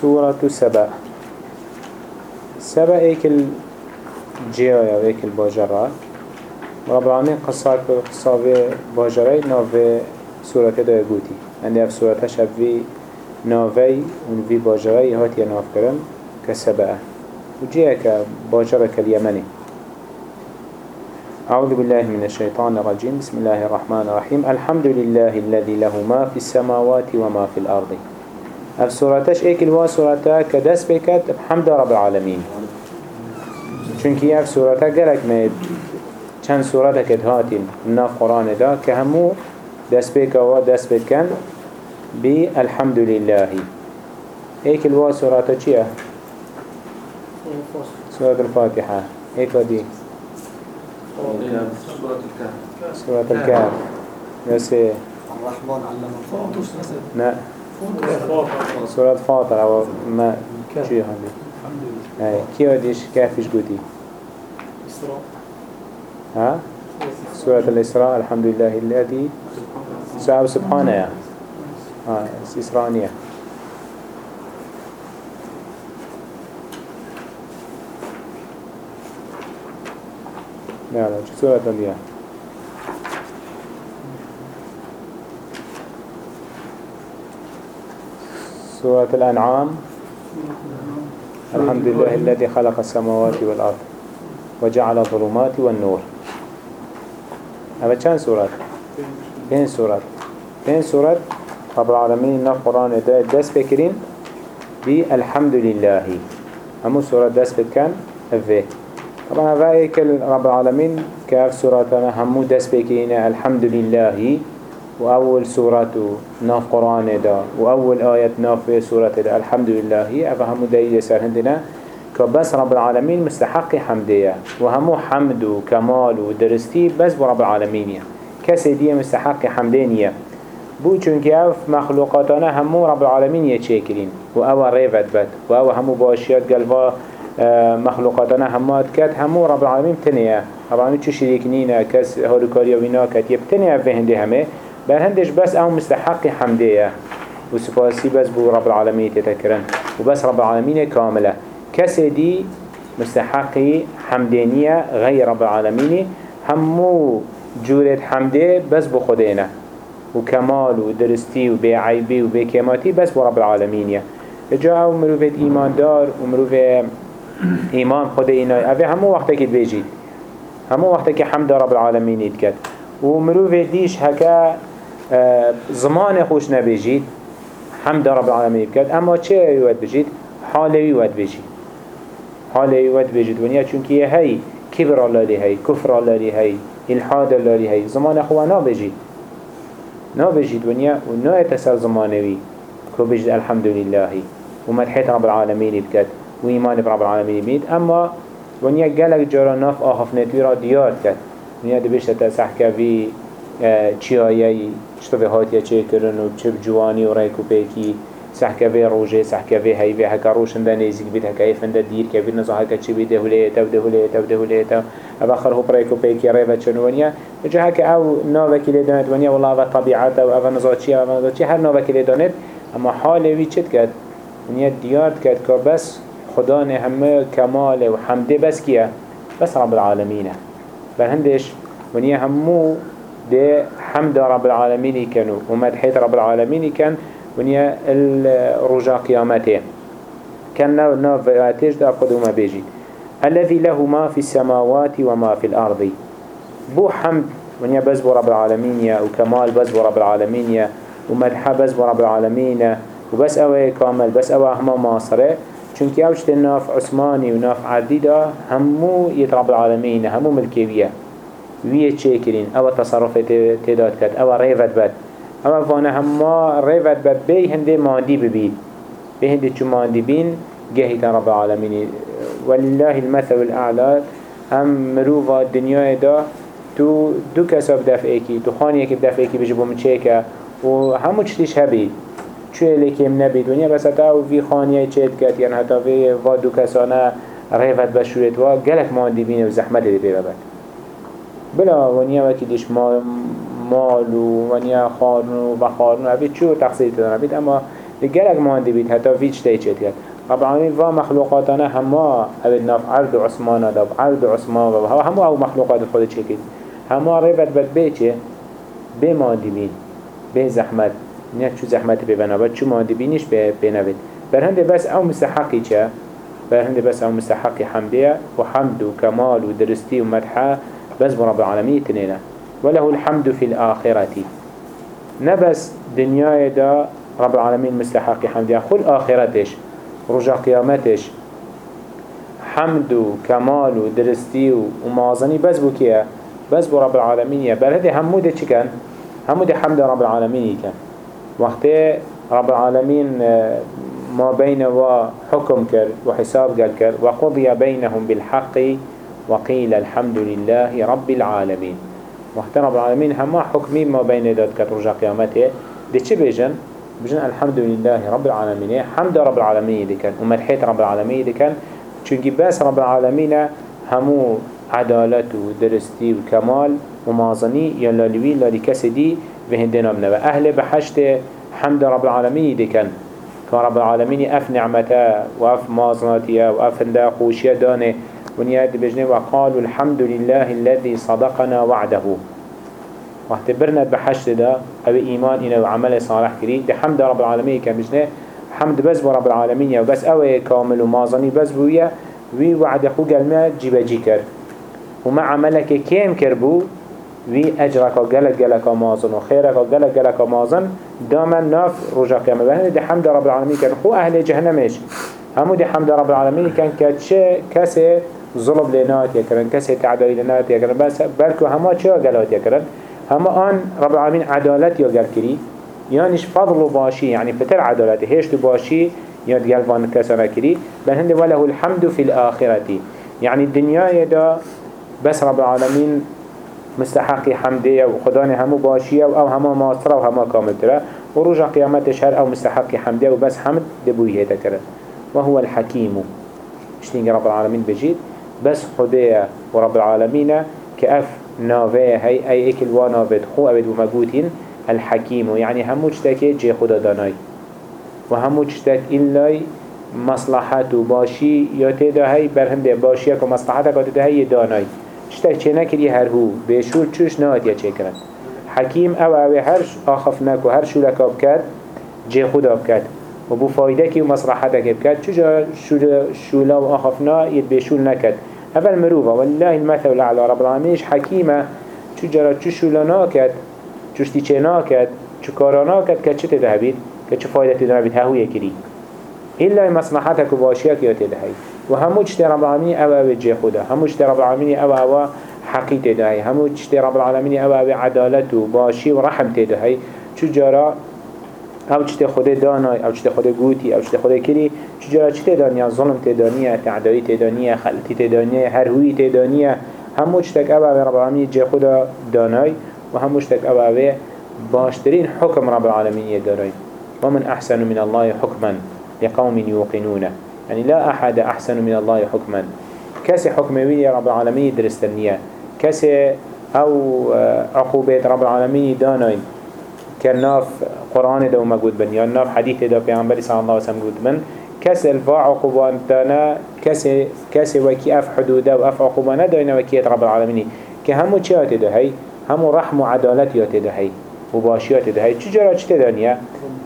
سورة سبع سبع إيك الجيايا وايك الباجرة رب العالمين قصة قصة باجرة نوفي سورة دا يقوتي عندي في سورة شب في نوفي ونفي باجرة هاتي نوف كرم كسبع وجيا باجرة كاليمني. أعوذ بالله من الشيطان الرجيم. بسم الله الرحمن الرحيم. الحمد لله الذي له ما في السماوات وما في الأرض. اف سورتش إيك الوا سورتا كدس بكت بحمد رب العالمين. چونكي اف سورتا قلق ميد چند سورتا كد هاتين ناف قرآن دا كهمو دس بك و دس بكن بالحمد لله. إيك الوا سورتا چيه؟ سورة الفاتحة. إيك ودي. سورة الكهف. بس. الرحمن علم القرآن لا سورة فاطر أو ما شيء هذي هاي كي وديش كافيش قدي ها سورة الإسراء الحمد لله الذي سبحانه سبحانه ها إسرانية لا سورة اليوم سورة الأنعام. الحمد لله الذي خلق السماوات والأرض وجعل الظلمات والنور. هذا كان سورة؟ بين سورة. بين سورة. رب العالمين إن القرآن دس بكرين بالحمد لله. همو سورة دس بكان؟ أفه طبعا هذا رب العالمين كاف سورة همو دس بكرين الحمد لله. وأول سورة ناف قرآن دا وأول آية ناف سورة دا. الحمد لله أفهم دليل سر هندنا كبس رب العالمين مستحق حمدية وهمو حمد وكمال ودرستي بس برب العالمين كسي دي مستحق حمدينية بو چونك اف مخلوقاتنا همو رب العالمين يتشكرين وأوا ريفت بت وأوا همو باشيات قلبا مخلوقاتنا همات كات همو رب العالمين تنيا رب العالمين چو شريك نينا كس هارو كاريا وينا كات يبتنيا في هندي همه. بل هندش بس أو مستحق حمدية. وسفاسي بس بو رب العالمين تتكرن وبس رب العالمين كاملة. كسي دي مستحق حمدينية غير رب العالمين. همو جورة حمده بس بو خدينا وكمال ودرستي وبعيبي وبكماتي بس بو رب العالمين. جاء مروفة إيمان دار ومروفة إيمان خدينا أفي همو وقتك بيجي همو وقتك حمد رب العالمين يتكت ومروفة ديش هكا زمان خوش نبیجید حمد رب العالمین بکرد اما چه یواد بجید؟ حال یواد بجید. حال یواد بجید ونیا چونکه یه هی کبر الله لی هی کفر الله لی هی الحاد الله لی هی زمان خواه نبیجید نبیجید ونیا و نه تسر زمانوی که بجید الحمدلله و مدحیت رب العالمین بکرد و ایمان برب العالمین بید. اما ونیا گلک جارا ناف آخفنتوی را دیار کرد. ونیا دبشت تسح که چیایی چطور هاتیا چه کرن و چه جوانی و ریکو پیکی سحکوه روژه سحکوه هیوه هکا روشن ده نیزیک بید هکا ایفن ده دیر که بید نزا هکا چی بید دهولیتا و دهولیتا و دهولیتا أو آخر هو ریکو پیکی ریوه چنوانیا جا هکا أو ناوکی لیداند ونیا والله أو طبیعتا و أو نزا چی أو نزا چی هر ناوکی لیداند اما حالوی چت کد ونیا دیارد کد که بس خدا نه همه کمال و حمده بس کیه بس رب العالمینه بل هندش ونیا همو ده حمد رب العالمين كانوا ومدحيت رب العالمين كان ونيا الرجاء قيامته. كان نو فاتيش دا قدوم بيجي. الذي له ما في السماوات وما في الأرض. بو حمد ونيا بس رب العالمين يا وكمال بس رب العالمين يا ومدحة بس رب العالمين وبس اوه كامل بس اوه هما ماصرة. چونك اوشت ناف عثماني وناف عدي دا همو يترب العالمين همو ملكيوية ویه چه کرین أو تصرف تداد کرد أو ریفت بد. أو فانه هما ریفت بد بی هنده ماندی ببید بی هنده چو ماندی بین جهید رب العالمین. ولله المثل الاعلى هم مروفا دنیا دا تو دو کسا بدفعه کی تو خانی که بدفعه کی بجبو مچه که و همو چتیش هبید چوه لکیم نبید ونیا بس حتا أو وی خانیه چید کرد یعنی حتا وی و دو کسانه ریفت بشورت و گلک ماندی بینه و زحمت دی بید بلا ونیا وکی دیش مال و ونیا خارن و خارن و چو تقصیر دارن بید اما ما عندي بيت حتى فيش تيجي كد رب العالمين فا مخلوقاتنا هما أبد ناف عرض عثمان داب عرض عثمان داب هما أو مخلوقات خود چكت هما ريبت بد بيچه بي ما عندي بين بي زحمت. نه چو زحمت ببنا بد چو ما عندي بينش بنابد برهنده بس أو مستحقي چه؟ برهنده بس أو مستحقي حمدية وحمد وكمال ودرستي ومدحة بس برب العالمين تنينه وله الحمد في الآخرة. نبس دنيا دا رب العالمين مستحق حمد خل آخرتش رجع قيامتش. حمد وكمال ودرستي ومازني بس بو كيه بس بو رب العالمين بل هذه همو ده چكن همو ده حمد رب العالمين كان وقت رب العالمين آه، ما بين وحكم كر وحساب قال كر وقضي بينهم بالحق وقيل الحمد لله رب العالمين. وقت رب العالمين هما حكمين ما بين داد كت رجع قيامته. دي چه بيجن؟ بيجن الحمد لله رب العالمين. حمد رب العالمين دي كان ومدحيت رب العالمين دي كان. چونكي بس رب العالمين همو عدالت ودرستي وكمال يلالوي لالي كسي دي بهندنا بنوا أهل بحشت حمد رب العالمين دي كان. رب العالمين أف نعمته وأف مازناتيه وأف اندا خوشيه دانه. ونياد بجنه وقالوا الحمد لله الذي صدقنا وعده. وقت برنا بحشت ده أو إيمان إنه وعمل صالح كري. ده حمد رب العالمين كان بجنه حمد بس برب العالمين وبس أو كامل ومازني بس بويا وي وعد خو قلمه جيبا جي كر. وما عملك كيم كربو وي أجرك غلق غلق مازن وخيرك غلق غلق مازن داما ناف رجا قيامة. بهنه ده حمد رب العالمين كان خو أهل جهنمش همو ده حمد رب العالمين كان كتشه كسي ظلم لنات يكرن كسي تعدالي لنات يكرن بس بلكو هما چه قلات يكرن هما آن رب العالمين عدالت يقل كري يانش فضل باشي يعني فتر عدالت هيشتو باشي ياد قلبان كسر كري بل هند وله الحمد في الآخرة يعني الدنيا يدا بس رب العالمين مستحق حمدية وخداني همو باشية أو هما ماصرة وهما كامل ترى ورجع قيامت شهر أو مستحق حمدية وبس حمد دبويه تكرن وهو الحكيم اشتين رب العالمين بجيد بس خدية ورب العالمين كأف نافه هاي أي إكل ونافد خو أبد ومجودين الحكيم. يعني همو تشتكي جي خدا داناي. وهمو تشتك إلا مصلحت باشي یا تیدا برهم ده باشی که مصلحت که تیدا هی دانای چتک چه هر هو؟ بشور چوش نهاد یا چه أو أو هر آخف نکو هر شولک آب کرد جه خود آب کرد و بو فایده کی و مصلحت که بکرد چجا شولا و آخفنا ید بشول نکد اول مروفا والله المثل الأعلى رب العالمين. حكيمة؟ چو جرا چو شولا ناكد چوشتی چه ناكد چو کارا ناكد که چه تدهبید که چه فایده هاویه کری إلا مصلحتك وباشيك يتدهي وهمو جتي رب العالمين أو أو جي خدا. همو جتي رب العالمين أو أو حقي تدهي همو جتي رب العالمين أو أو عدالة وباشي ورحم تدهي جرا أو چته خود دانای أو چته خود گوتی أو چته خود کلی چجورا چته دانیا؟ ظلم تدانیه تعدایی تدانیه خلطی تدانیه هر هوی تدانیه همو چتک أو رب العالمین جه خود دانای و همو چتک أو باشترین حکم رب العالمین دانای. ومن أحسن من الله حكما لقوم يوقنونه يعني لا أحد أحسن من الله حكما كسي حكم ويلي رب العالمين درستنية كسي أو عقوبات رب العالمين دانين كناف قرآن دو موجود بن يا ناف حديث دو پیغمبر صلى الله عليه وسلم موجود بن كس الفا عقوبان تانا كس كس وكي اف حدوده و اف عقوبانه داينا وكيت رب العالمين كهمو چيات ده هي همو رحم و عدالت يات ده هي وباشيات ده هي چجرا چه تدانيه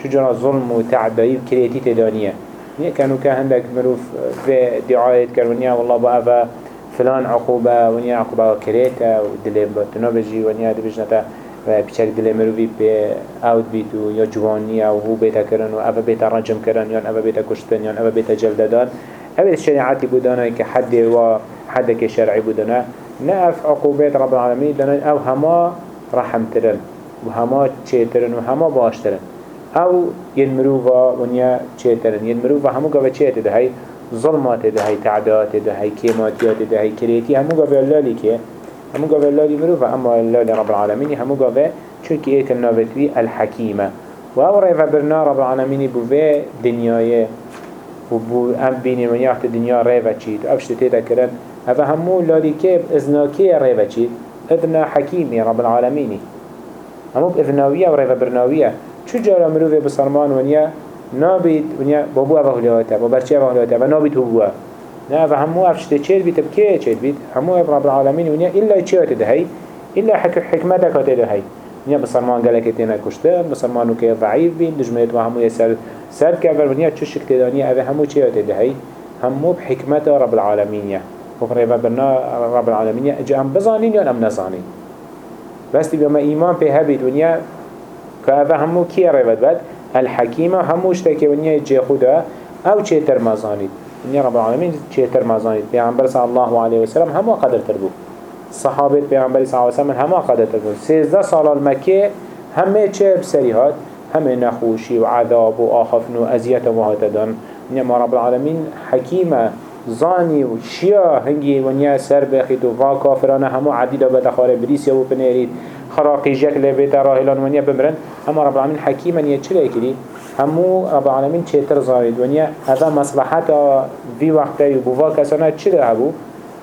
چجرا ظلم و تعدائي كريتي تدانيه نيه كانوا كهندك مروف في دعاية كرونيا والله بقى فلان عقوبة ونيا عقوبة كريتا ودلين بطنو ونيا دبجنتا و پیچک دل مروی به اوت بیتو یا جوانی أو هو بیتا کرن و أو بیتا رجم کرن یا أو بیتا کشتن یا أو بیتا جلد دادن أو شریعتی بودانه که حد و حد که شرعی بودانه نه اف عقوبات رب العالمین دانن أو هما رحم ترن و هما چه ترن و هما باش ترن أو ين مروفا ونيا چيترن ين مروفا همو قوة چيت ده هاي ظلمات ده هاي تعدات ده هاي كيماتيات ده هاي كريتي همو قوة اللالي كيه همو قوة اللالي مروفا أما اللالي رب العالمين همو قوة چونك ايك النابتوي الحكيمة وهو ريفا برنا رب العالمين بوه دنياي وبو ام بيني من يحت الدنيا ريفا چيد وافشت تيتا كرن هذا همو اللالي كيب ازناكي ريفا چيد اذنا حكيمي رب العالمين همو بإذناوية وريفا برناوية چو جارا مروفه بسرمان ونيا نابید ونیا بابو اوه هلیاته با برچه اوه هلیاته و نابید هو بوا نه اوه همو افشته چید بید بکه چید بید همو رب العالمین ونیا إلا چه هاته ده هی إلا حك حكمتك هاته ده هی ونیا بسرمان گلک تینا کشته بسرمانو که ضعیف بین دجمنت و همو یسر سر كبر ونیا چو شکتدانی اوه همو چه هاته ده هی همو بحكمت رب العالمين وفريبا برنا رب العالمين اجا هم بزانين يا ام نزانين بس ما ايمان به هبي دنيا كأفا همو كي ريبت بد الحكيمة همو اشتكي ونيا جي خدا أو چه مزانيد ونيا رب العالمين چه مزانيد پیغمبر صلى الله عليه وسلم همو قدر تربو صحابة پیغمبر صلى الله عليه وسلم همو قدر تربو سيزده سال المكي همه چه بسريهات همه نخوشي وعذاب وآخفن وأزيات وهاتدان ونيا رب العالمين حكيمة زاني وشيا هنگي ونيا سر بخيت وفا كافرانه همو عديد بتخار بريس يو بنيريد خراقي جك لبيت راهلان ونيا بمرن. اما رب العالمين حكيما يتشلي كري همو رب العالمين چهتر زانيد ونيا هذا مصلحات في وقتا يبوفا كسانا چلي هبو؟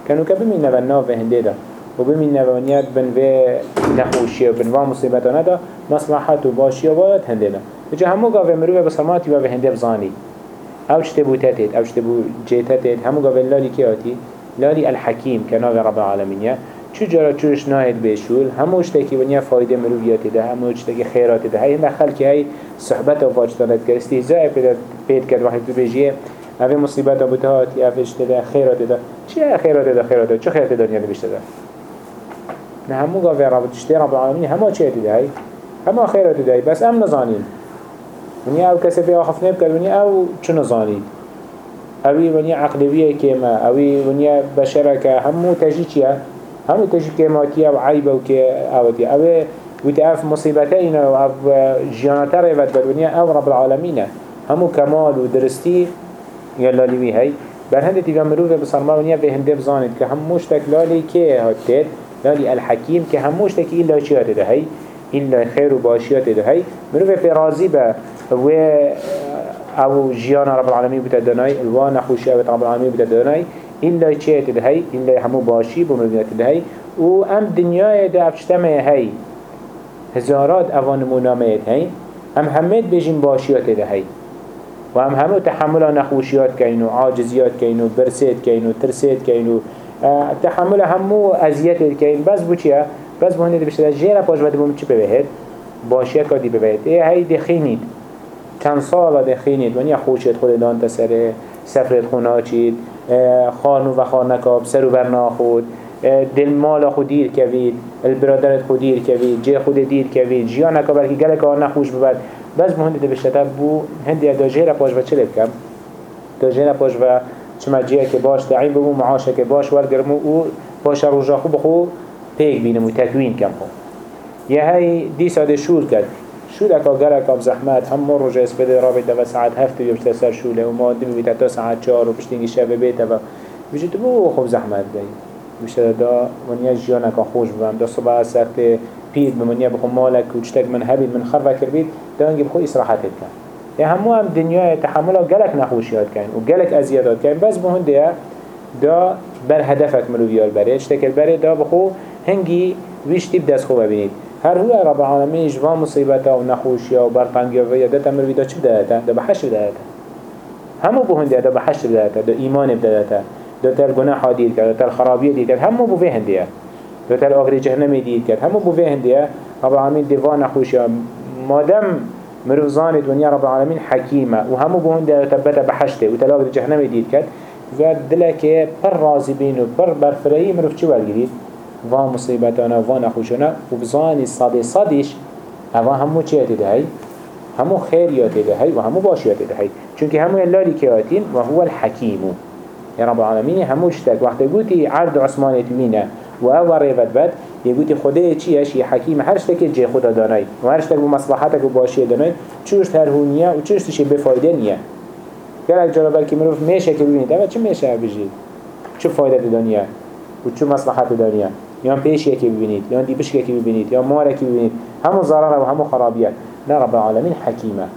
كانوا كبمين نبنا في هنده ده وبمين نبنيات بن في نخوشي وبن في مصيبتنا ده مصلحات وباشي وبايت هنده ده وجه همو قاوه مروه بسلماتي وفي هنده بزاني أو چتبو تتت أو چتبو جيتتت همو قبل لالي كياتي لالي الحكيم كناغ رب العالمين چو جرا چوش ناید بشول همه اشتکی و نیا فایده مروبیاتی ده همه اشتکی خیراتی ده. هی دخل که هی صحبت و واجدانت کرد استیزای پید کرد وقتی تو بجیه. اوه مصیبت ها بوده هات یا افشت ده خیرات ده چه خیرات ده خیرات ده چه خیرات دنیا نبیشته ده نه همو گاوه رب دشتی رب العالمین همه چه ده هی همه خیرات ده هی بس ام نزانین ونی او کسی به آخف نب کرد او چه نزانین اوی ونی عقلویه که ما اوی ونی بشره که همو تجیتیه همو و و اوتی اوی وتی اف مصیبته اینا و اف جیانته ریوت بر ونیا أو رب العالمینه همو کمال و درستی یلالیوی هی بر هنده تیگه مروفه بسرما ونیا به هنده بزانید که هموش تک لالی که هاتید لالی الحکیم که هموش تک ایلا إلا خير وباشيات ده هاي مروفه في راضي با و أو جيان رب العالمين بتدناي الوان خوشي رب العالمين بتدناي این چیت دهی لای همو باشی بمرنیت دهی و ام دنیای دو افشتمه هی. هزارات اوان مونامهت هی. ام همه بجین باشیات دهی و هم همه تحمل نخوشیات کینو عاجزیات کینو برسید اینو ترسید کینو. تحمل همو اذیت کین. بس بو چیه؟ بس بو هنده بشتر جیر پاش بده بوم چی ببهد باشیت کادی ببهد ای هی دخینید. چند سال دخینید. نیا خوشیت خود دانت سره سفرت خوناچید. خانو و خانکاب سر و برنا خود دل مال خود دیر کوید البرادرت خود دیر کوید جه خود دیر کوید جیان که بلکه گلک نخوش ببد بس بهونه دی بشه بو هندی دا جیرا پاش و چه کم؟ دا جیرا پاش و چما جیه که باش تعین بمو معاشه که باش ورگرمو او باش روژا خوب خو پیک بینم و تکوین کم خون یه های دی ساده شول کرد. شول اکا گرک اب زحمت هم رجع اسپده را بیتا و ساعت هفت و بشت سر شوله و ما دمی تا ساعت چهار و پشتینگی شب بیتا و بجی تو بو خوب زحمت دی بشت دا منیا جیان اکا خوش بم دا صبح سرت پید بمنیا بخو مالک و چتک من هبید من خرفه کربید دا انگی بخو اسراحتت کن یا همو هم دنیا تحمل و گلک نخوشیات کن و گلک ازیادات کن. بس بهنده دا بر هدفك ملویال بره. اشتكل بره دا بخو هنگی ویشتی بدست خوب ببینید. هر هو رب العالمین جوا مصیبت و نخوشی و یادت أمر ویدا چه بدهتا؟ دا بحشر بدهتا همو بو هنده دا بحشر بدهتا دا ایمان بدهتا دا تر گناه دیر کرد دا تر خرابی دیر کرد همو بو هنده دا تر آخر جهنمی دیر کرد همو بو هنده رب العالمین دیوان نخوشی مادم مروزان دنیا رب العالمین حکیمه. و همو بو هنده تبتا بحشته و تر آخر جهنمی دیر کرد. و دلکه پر راضی بین و پر برفرهی مروف چه ورگیرید و مصیبتانا و نخوشانا و بزانی صد صدش اوا همو چه دهی همو خیریات دهی و همو باشیات دهی چونکه همو اللالی که آتین و هو الحکیمو یا رب العالمین همو اشتک وقتی گوتی عرض عثمانت مینه و أو ریفت بد گوتی خوده چیش یه حکیم هر شتکی جه خدا دانای و هر شتک بو مصلحتک و باشیه دانای چوش هر هونیه و چوش تشه بفایده نیه گرک جارا بلکه مروف میشه که ببینید چه میشه بجید چه فایده دنیا و چه مصلحت دنیا یا پیش یکی ببینید یا دیپش یکی ببینید یا مارکی ببینید همو ضرر و همو خرابیت نه رب العالمین حکیمه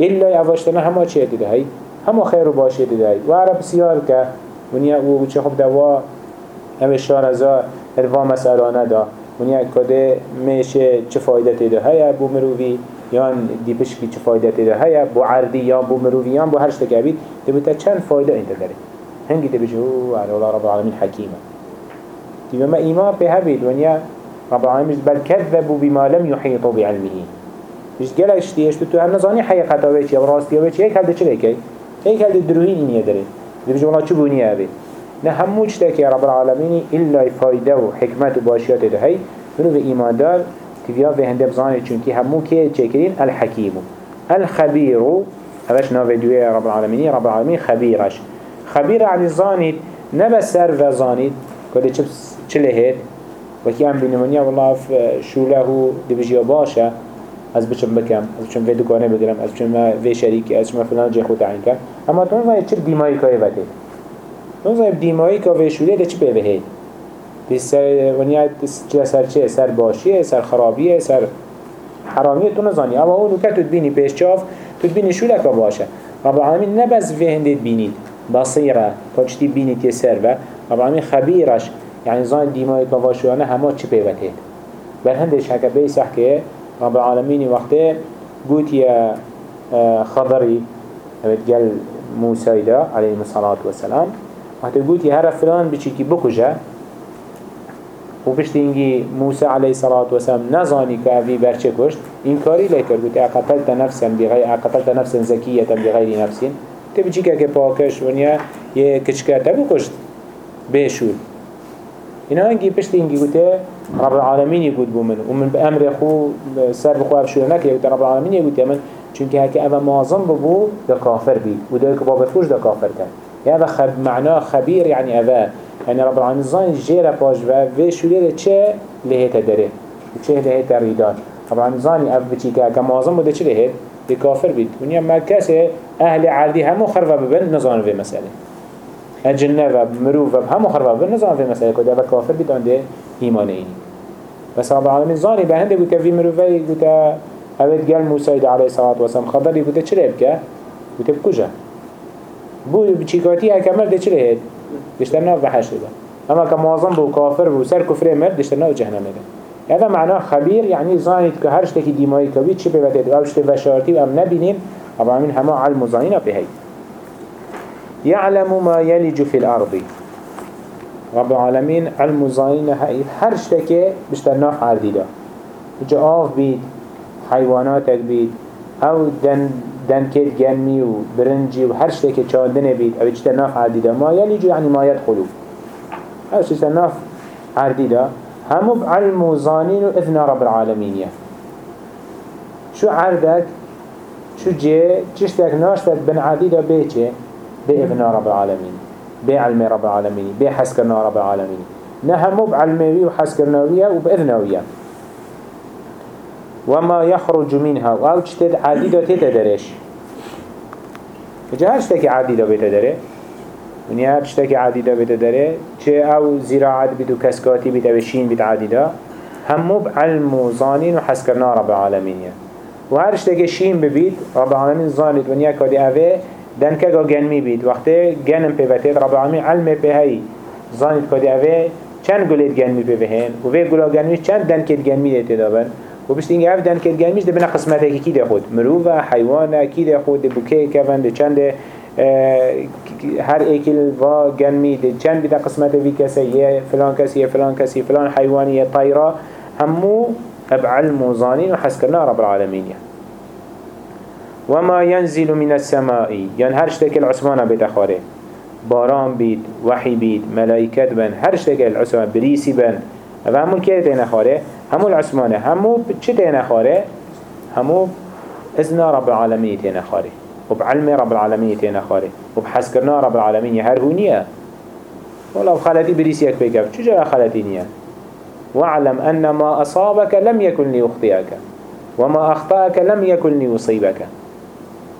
إلا يعوشتنا هما چه دیده هی هما خیر و باشه دیده هی و عرب بسیار که ونیا أو چه خوب دوا همه شار ازا الوا مسئلانه دا. ونیا کده میشه چه فایده دیده هی ابو مروی یان دی پشکی چه فایده تیده هیا بو عردی یا بو مروفیان بو هر شتک بید تبتا چند فایده انت داره هنگی على الله رب العالمين حكيمة تبا ما إيمان به هبید ونیا رب العالمين بل كذبوا بما لم يحيطوا بعلمه. مش قال اشتيش تو هم نزاني حقيقة ويش يا راستي ويش هيك هذا ليكي هيك هذا دروهين إني داره دبش والله شو بني أبي نه هموش تك يا رب العالمين إلا فايدة وحكمة وباشيات ده هاي منو في إيمان دار تبيا في هنده بزاني چونكي همو كي تشكرين الحكيم الخبير هذاش نافي دوية يا رب العالمين رب العالمين خبيرش خبير يعني زانيت نبس سر و زانيت كده چه لهيت وكي عم بينمونيا والله شو له دبجيا باشا از بچم بکم از بچم وی دکانه بگیرم از بچم وی شریکی از بچم فلان جه خود تعیین کرد. اما تو نزای چه دیمایی که وقتی تو نزای دیمایی که وی شوله ده چه به بس ونیا چه سر چه؟ سر باشیه سر خرابیه سر حرامیه تو نزانی. اما اونو که تو بینی پیش چاف تو بینی شوله که باشه. رب العالمین نبز وی هندید بینید. بصیره تا چتی بینید یه سر و رب العالمین خبیرش يعني زان دیمایی که واشوانه همه چه پیوته بل هندش هکا بیسح که رب العالمين وقته قوت يا آه، خضري قال موسى دا عليه الصلاة والسلام وقت قوت يا هرا فلان بچيكي بكجا وبشتينجي موسى عليه الصلاة والسلام نزاني كأبي برچه كشت إنكاري ليكر قلت أقتلت نفسا بغير أقتلت نفسا زكية بغير نفس تبجيكا كباكش ونيا يكشكا تبو كشت بيشول اینا انگی پشت اینگی گوته رب العالمین یکود بو من. و من بأمر خو سر بخو افشور نکه گوته رب العالمین یکود من چونکه هکه اوه معظم بو دا کافر بید. و دا که باب فوش دا کافر کن یا اوه خب معنا خبیر یعنی اوه يعني رب العالمين زان جيرا باش و و شوره چه لهيته داره. چه لهيته ريدان رب العالمين زاني اف بچي که معظم بوده چه لهيت بكافر بيت ونيا ما كاسه أهل عادي همو خرفه ببن نظان في مسألة الجنة و مروف و همو خربا بر نظام في مسألة كده و كافر بيتان ده إيمان إيني بس رب العالمين ظاني بهنده قلت في مروفي قلت أبد قال موسى عليه الصلاة والسلام خضري قلت چلي بك قلت بكجا بو بچيكاتي هكمل ده چلي هيد دشترنا بحش ده أما كمعظم بو كافر بو سر كفر مرد دشترنا جهنم ده هذا معناه خبير يعني ظاني که هر شتکی دیمایی کوید چی ببتید و شت بشارتی و ام نبینیم رب العالمين همه علم و ظاهینا بهید يعلم ما يلج في الأرض. رب العالمين علم زاين هاي هر شتكي بشترناف عردي دا جا آف أو دن دن كيت جنمي و برنجي و هر شتكي چاندن بيت أو بشترناف عردي دا ما يلج يعني ما يدخلو هر شترناف عردي دا همو بعلم زانين و إذن رب العالمين شو عردك شو جي چشتك ناشتك بن عردي دا بإذن رب العالمين بعلم رب العالمين بحسكرنا رب العالمين. نهمو بعلمي وحسكرناوية وبإذناوية وما يخرج منها أو تشتد عديدة تتدرش جه هشتكي عديدة بتدره ونیا تشتكي عديدة بتدره چه أو زراعت بدو كسكاتي بتوشين بت عديدة. همو بعلم وظانين وحسكرنا رب العالمين. وهر اشتكي شين ببيت رب العالمين ظانت ونیا كادي اوه دن که گا گنمی بید. وقتی گنم پیوتید رب العالمین علم به هی زانید کدی اوه چند گلید گنمی پیوهن و وی گلا گنمی چند دن کد گنمی دیتی دابن؟ و بشت اینگه اف دن کد گنمیش ده بنا قسمت که کی ده خود؟ مروف حیوان کی ده خود؟ بوکه کفن ده چند؟ هر ایکل و گنمی ده چند بیده قسمت وی کسی؟ یه فلان کسی یه فلان کسی فلان حیوانی یه طیره همو اب علم و زانین و حس کرنا رب العالمین يعني. وما ينزل من السماء. يعني هر شتك العثمان بيت أخاره باران بيت وحي بيت ملائكة بن هر شتك العثمان بريسي بن. هذا همو كيه تين أخاره همو العثمان همو چه تين أخاره همو إذن رب العالمين تين أخاره وبعلم رب العالمين تين أخاره وبحسكرنا رب العالمين هر هونية والله خلتي بريسيك بيكف شو جرى خلتي نيا واعلم أن ما أصابك لم يكن ليخطئك. وما أخطأك لم يكن ليصيبك.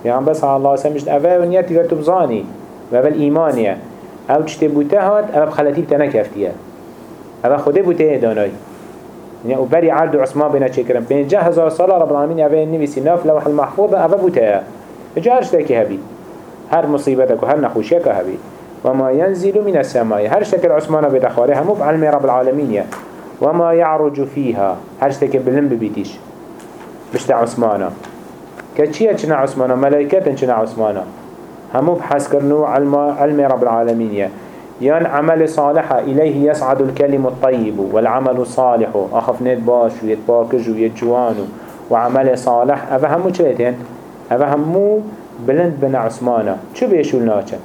يعني بس على الله سمجد أفا ونياتي قد تبزاني وأفا الإيمانية أو تشتي بوتهات أفا بخلتي بتنا كفتيا أفا خده بوته داناي يعني وبري عرض عثمان بنا شكرا بين جه هزار صلاة رب العالمين أفا النبي ناف لوح المحفوظة أفا بوتها جارش تاكي هبي هر مصيبتك وهر نخوشيك هبي وما ينزل من السماء هر شكل عثمان بدخواره همو بعلم رب العالمين وما يعرج فيها هر شكل بلن ببيتيش بشت عثمانا كتشيه چنا عثمانا ملائكة چنا عثمانا همو بحث كرنو علم, علم رب العالمين يان عمل صالح إليه يصعد الكلم الطيب والعمل الصالح أخف نت باش ويتباكج ويتجوان وعمل صالح. أفا همو چلتين أفا همو بلند بن عثمانا شو بيشول ناچن؟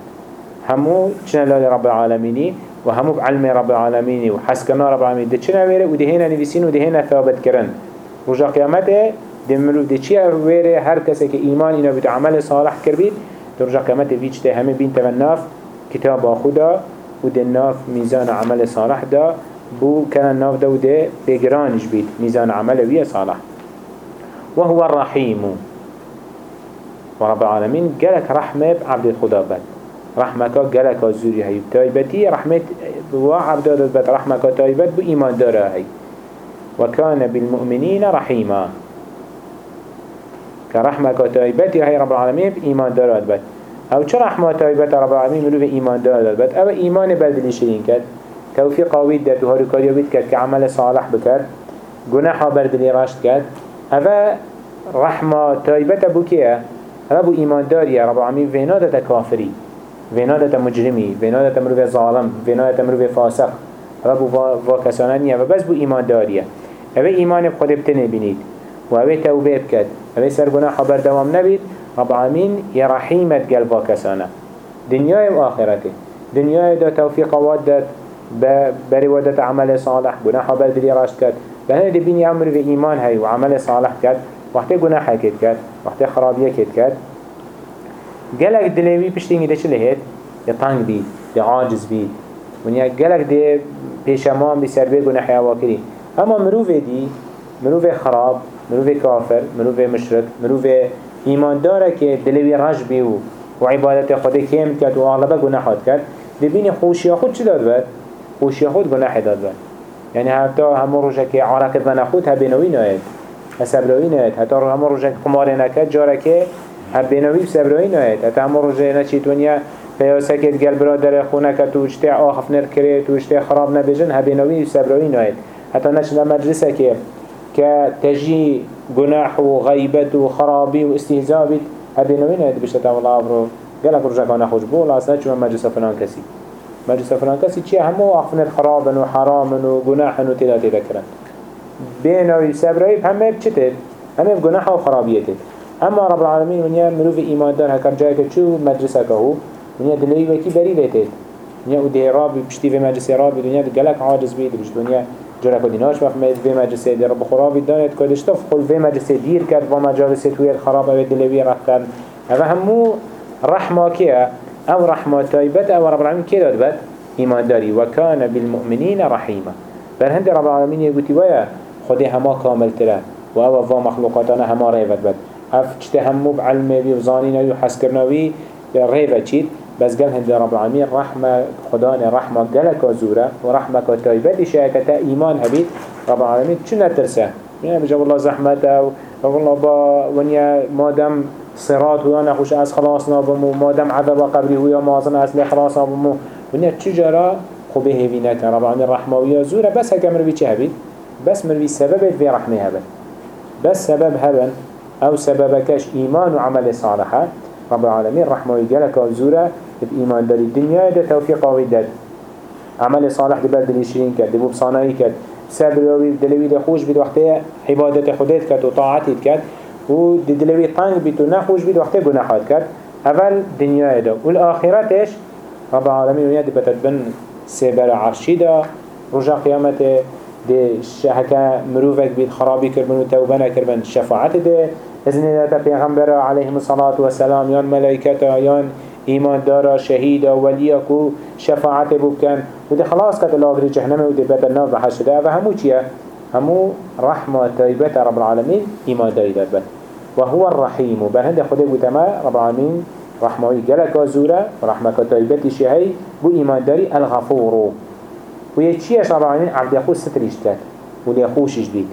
همو چنا لالي رب العالمين وهمو بعلم رب العالمين وحسكنا رب العالمين ده چنا ويره ودهينا نفسين ودهينا ثابت كرن رجا قيامته ده مروف ده ويره هر کسی که ایمان اینا بیت عمل صالح کر بید در رجا قيامته ویچ ده همه بین تغناف کتاب خدا و ده ناف میزان عمل صالح ده بو كان ناف ده و ده بگرانش بید میزان عمل ویه صالح. وهو الرحيم ورب العالمين قالك رحمة عبد الخدا بد. رحمك قالك زوري هاي تايبتي رحمة وعبد بد رحمك تايبت بو إيمان دارا هاي وكان بالمؤمنين رحيما كرحمك تايبتي هاي رب العالمين بإيمان دارا بد أو چه رحمة تايبت رب العالمين ملو إيمان دارا بد أو إيمان بلدلي شرين كد كوفي قاويد دات وهارو كاريو بيت كد كعمل صالح بكر گناحا بردلي راشت كد أو رحمة تايبت بو كيه ربو ایمان داری رب العالمین وینا دتا کافری وینا دتا مجرمی وینا دتا مروی ظالم. وینا دتا مروی فاسق. ربو و کسانه نیه و بس بو ایمان داریه اوه ایمان بخود بتنه بینید و اوه توبه بکد اوه سر گناه خبر دوام نبید رب العالمین یه رحیمت گل و کسانه دنیای و آخرته دنیای دا توفیق واد داد بری ودت عمل صالح. گناه خبر دلی راشت کرد به هنه بینی عمر و ایمان هی و عمل صالح کرد وقتی گناه کت کرد وقتی خرابیه کت کرد گلک دلوی پشتینگی ده چه لهید؟ ده تنگ بید ده عاجز بید ونیا گلک ده پیشمان بی سر بی گناه حیوا کری أما مروف دی مروف خراب. مروف کافر مروف مشرک مروف ایمان داره که دلوی رج بی و و عبادت خود کم کرد و اغلبه گناهات کرد. دبین خوشی خود چی داد بد؟ خوشی خود گناه داد بد یعنی حتی همون روشه که عرق دن خود هبینوی ناید. سبراوی نهید حتی رو همه روژه قمار نکد جاره که هبیناوی سبراوی نهید حتی همه روژه نچی دنیا پیاسه که گل برادر خونه که تو اجته آخف نر کره تو اجته خراب نبیجن هبیناوی سبراوی نهید حتی نچنه مدرسه که که تجی گناح و غیبت و خرابی و استهزاء بید هبیناوی نهید بشته تا والله افرو گلک روژه کانه خوش بول أصلا فلان کسی. مجلس فلان کسی چیه؟ همه آخف نر خرابن و حرامن و گناحن و تلا تلا کرن. بينوي سبريب همه بچتت همه بگناح و خرابيتت اما رب العالمين ونيا مروف ايمان دار هكر جايك چو مدرسة كهو ونيا دلوي وكي بري ليتت ونيا ودي رابي بشتي في مدرسة رابي دنيا دقلك عاجز بيت بش دنيا جرأ كديناش مفهمت في مدرسة دي رب خرابي دانت كدش تفخل في مدرسة دير كد ومجالسة ويا الخراب أو دلوي رفتن. هذا همو رحمة كيا أو رحمة تايبت أو رب العالمين كي داد بد؟ ايمان داري وكان بالمؤمنين بل هند رب العالمين يقول ويا خودی هما کامل تره. و أو و مخلوقاتنا هما ریفت بد. اف چته همو بعلمه بی و زانینوی بس قال هند رب العالمين رحمة خدان رحمة قالك وزورة ورحمة كتايبة شاكتا إيمان هبيت رب العالمين شو نترسه يعني بجاب الله زحمته و الله با ونيا مادم صراط ويانا خوش از خلاصنا بمو مادم عذاب قبري ويا مازن از خلاصنا بمو ونيا چجرا خوبه هبينك رب العالمين رحمة ويا زورة بس هكامر بي چه هبيت بس مروي سبب في رحمه هبن بس سبب هبن أو سببكش ايمان وعمل صالحة رب العالمين رحمه ويجالك وزورة بإيمان داري الدنيا ده توفيق ويدد عمل صالح دي بلد الشرين كد دي بصانعي كد سبب دلوي ده خوش بيد وقتها عبادة خديت كد وطاعتي كد و دي دلوي طنق بيد ونخوش بيد وقتها قناحات كد اول دنيا ده والآخرتش رب العالمين ونيا دي بتدبن سبر عرشي ده رجع قيامته ده شهكا مروفك بيد خرابي كربن وتوبنا كربن شفاعت ده. إذن ده پیغمبر عليهم الصلاة والسلام يان ملائكتا يان إيمان دارا شهيدا وليكو شفاعت بكن وده خلاص كت الأغري جهنم وده بدل ناف بحش ده فهمو چيه همو رحمة طيبة رب العالمين إيمان داري ده وهو الرحيم بهند خده بتما رب العالمين رحمه جلك زورا ورحمة طيبة شهي بو إيمان داري الغفور. ويا چيش رب العالمين عبد يخو ستريش كات ولي خوشش بيت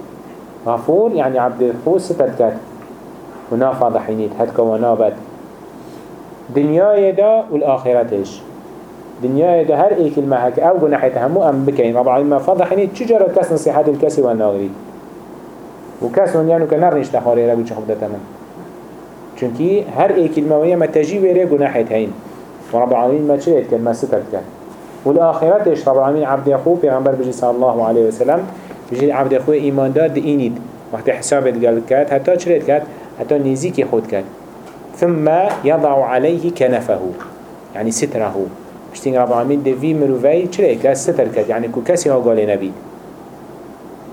غفور يعني عبد يخو ستر كات ونا فاضحينيت ونابد دنيا دا والآخرتش دنيا دا هر كلمة هك أو قناحيت همو ام بكين رب العالمين ما فاضحينيت چجرا كس نصيحات الكسي والناغري و کس ونیانو که نرنش تخاره را بچه خب دتا من چونکی هر ای کلمه ویه ما تجی ویره گناحت هین. و رب العالمین ما چه کرد ما ستر کرد والآخرتش رب العالمين عبد يخو پیغمبر صلى الله عليه وسلم بجي عبد يخو ايمان دار دي اينيد وقت حسابت كات حتى چريت كات حتى نزيكي خود كات ثم يضع عليه كنفه. يعني ستره. بشتين رب العالمين دي في مروفي كات ستر كات يعني كو كسي هو قال نبي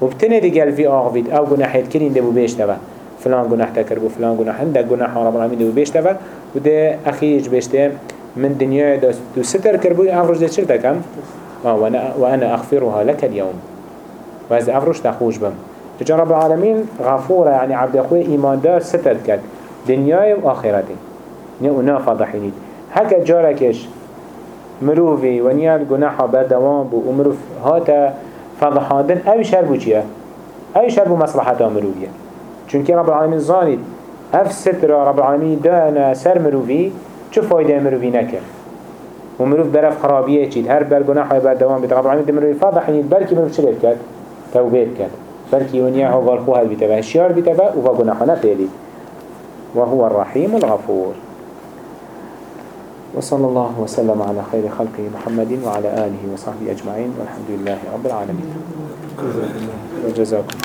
وبتنه دي قال في آغفيد أو قناح يتكرين دي بو بيشتبه فلان قناح تكربو فلان قناح هندك قناح رب العالمين دي بو بيشتبه وده اخيج بيشتبه من دنيا دو ستر كربوي افرج ده چرتا كم؟ وأنا, وأنا اغفرها لك اليوم. وهذا افرج تخوش بم. رب العالمين غفورة يعني عبد أخوي إيمان دار ستر كد. دنيا واخرته ونا فضحينيد هكا جاركش مروفي ونيال قناحا بردوان بو ومروف هاتا فضحاندن أو شربو چيه أو شربو مصلحتا مروفيه چونك رب العالمين زانيد اف ستر رب العالمين دانا سر مروفي چه فایده مروی نکر و مروف برف خرابیه چید. هر بر گناه های بر دوام بیت رب العالمین ده مروی فاضح نید بلکی مروف چه کرد؟ توبه کرد. بلکی ونیا ها غالخو هل بیتبه هشیار بیتبه و با گناه نپیلید وهو الرحيم الغفور. وصلى الله وسلم على خير خلقه محمد وعلى آله وصحبه أجمعين والحمد لله رب العالمين. وجزاكم